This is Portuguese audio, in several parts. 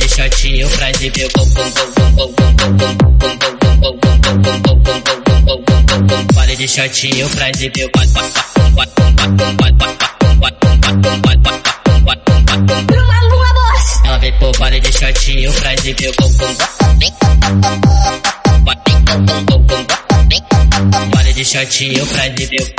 de shortinho pra exibir o bum bum bum bum bum bum bum bum bum bum bum bum bum bum bum bum bum bum Vale de shortinho pra exibir o Ela vem pro vale de shortinho pra exibir o bum bum Vale de shortinho pra exibir shortinho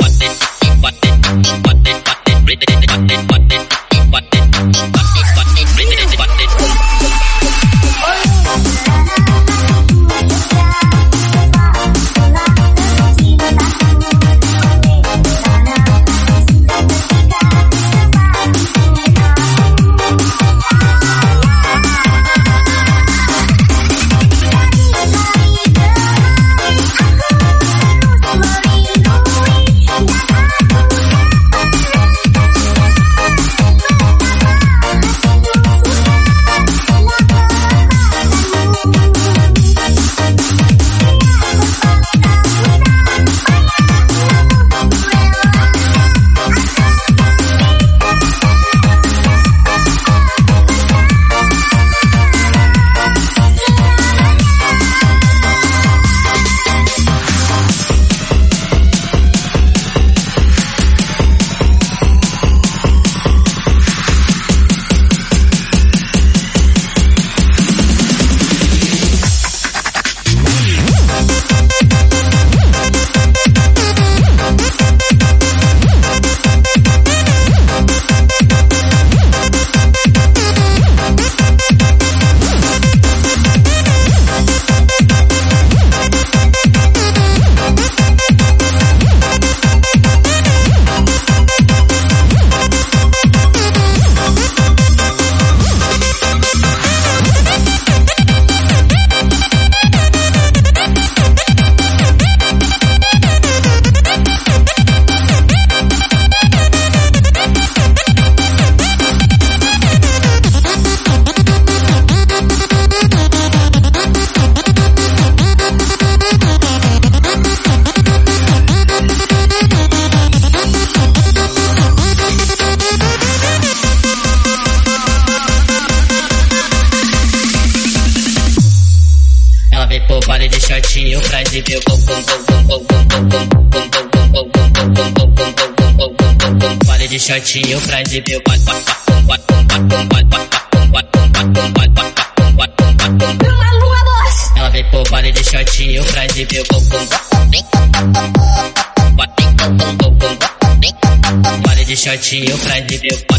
Pare de shortinho, frase meu Ela vem por para de shortinho, frase meu Para de shortinho, frase meu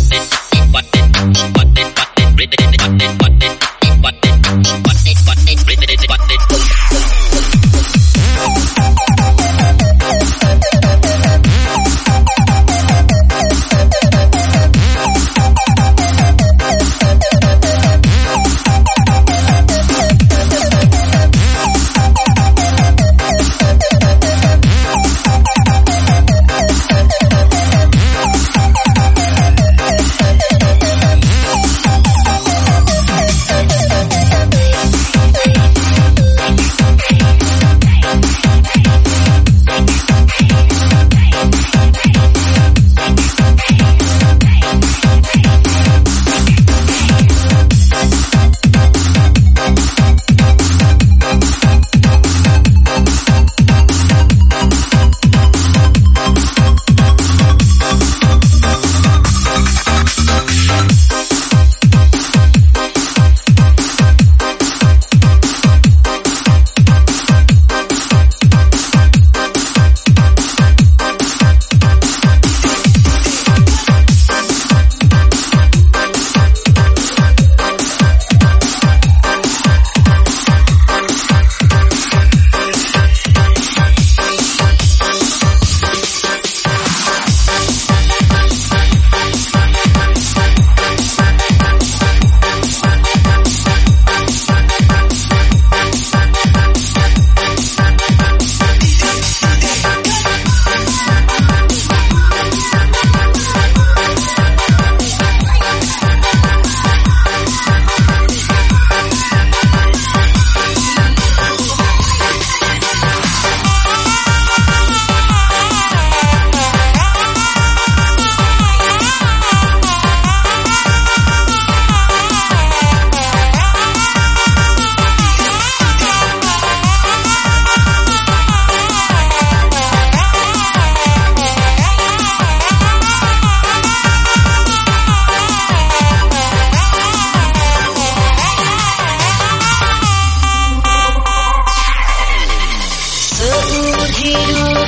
You.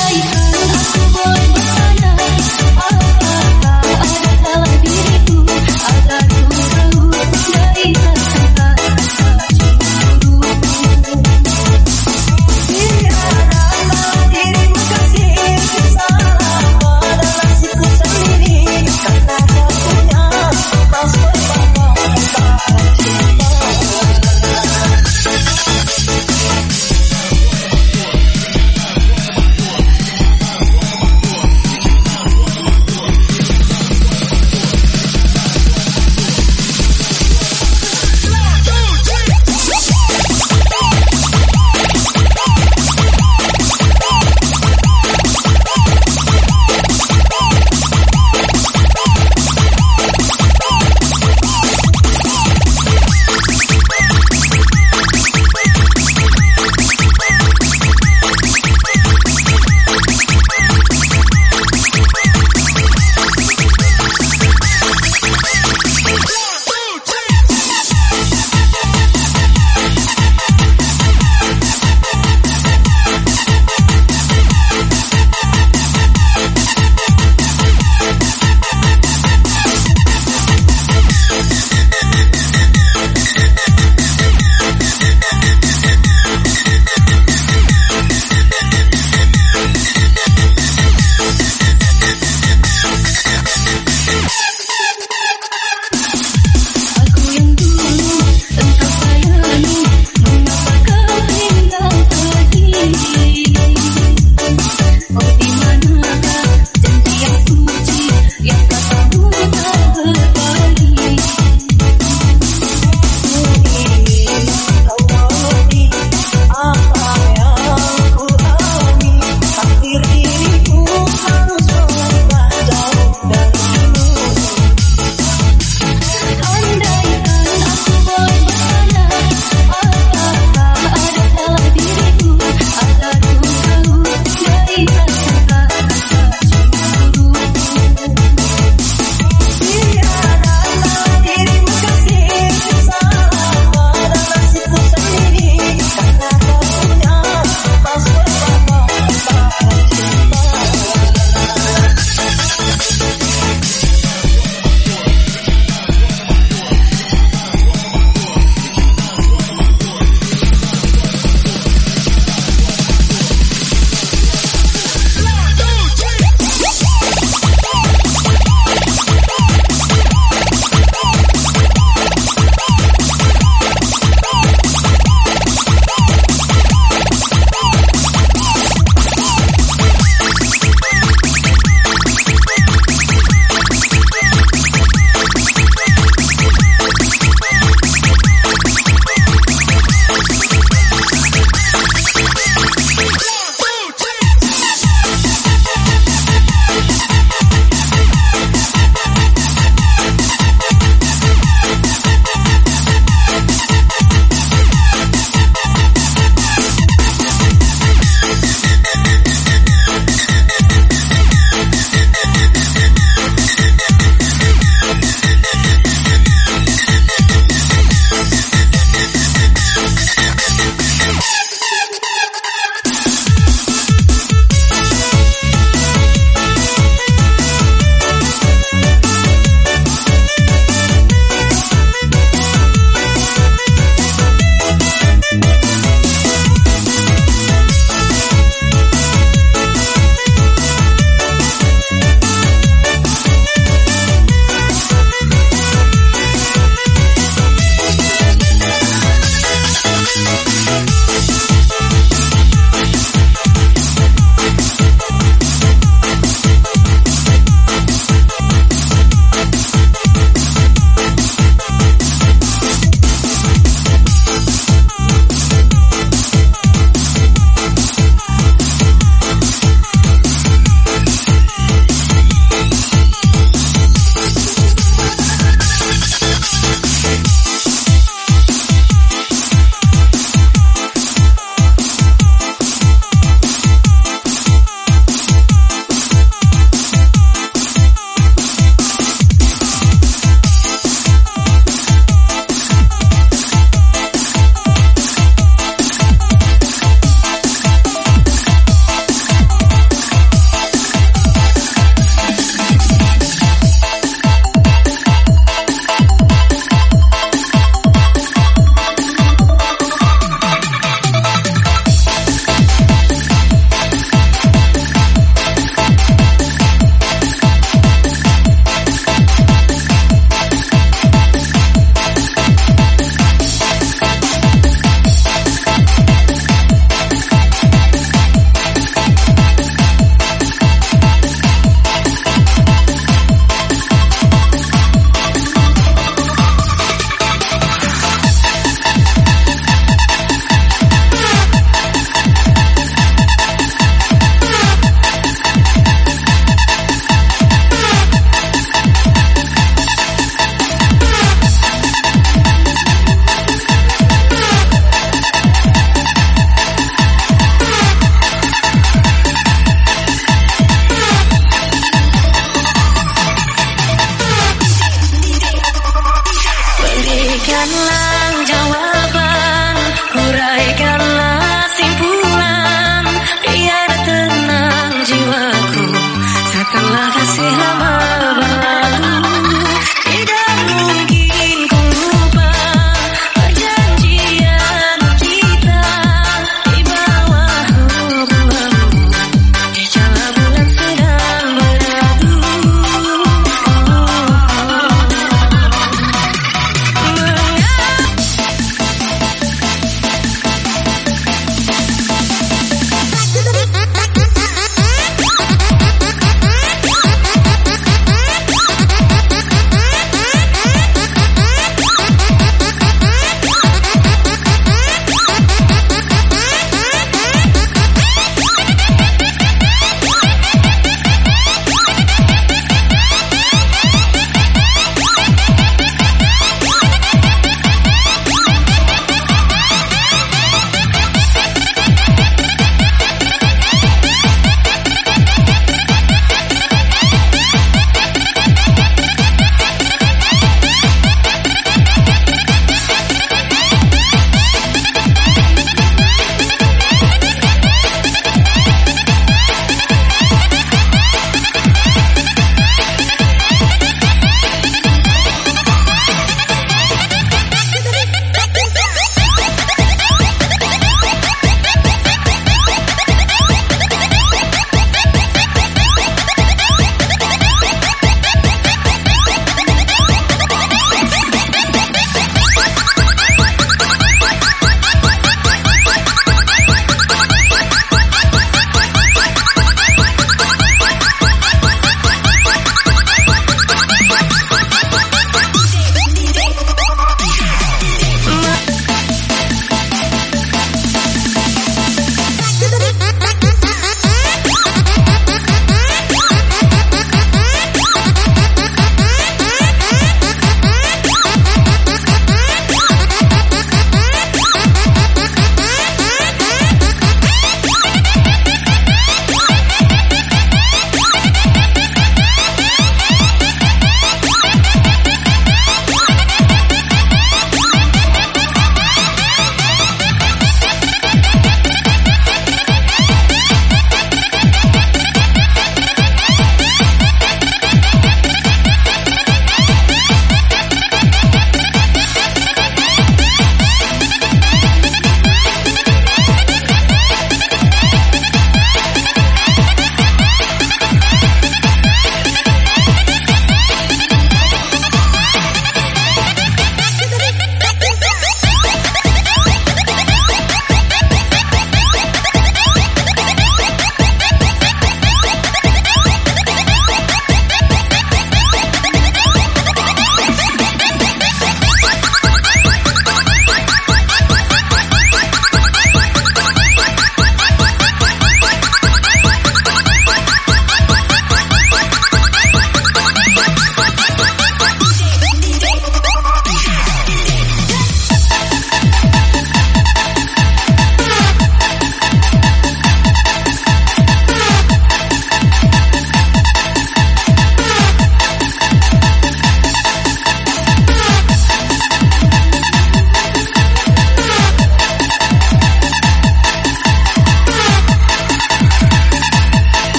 night.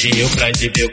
Partiu pra entender? o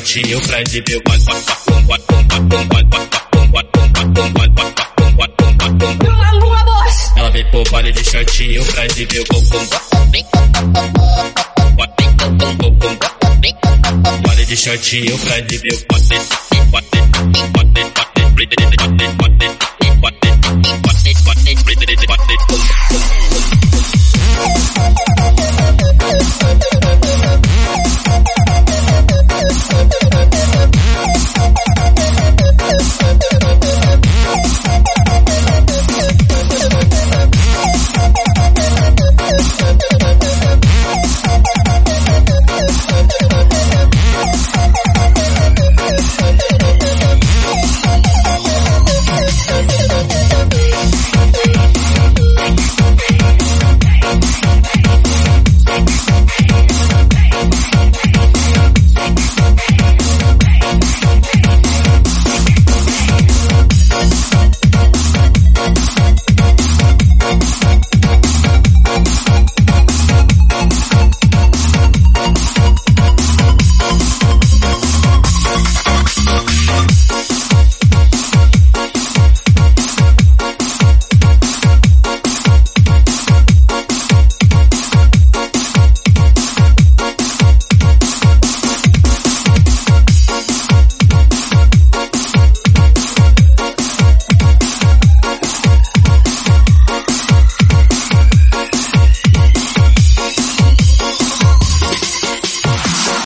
shortinho pra exibir o Ela vem pro baile de shortinho pra exibir o bumbum. De shortinho pra exibir o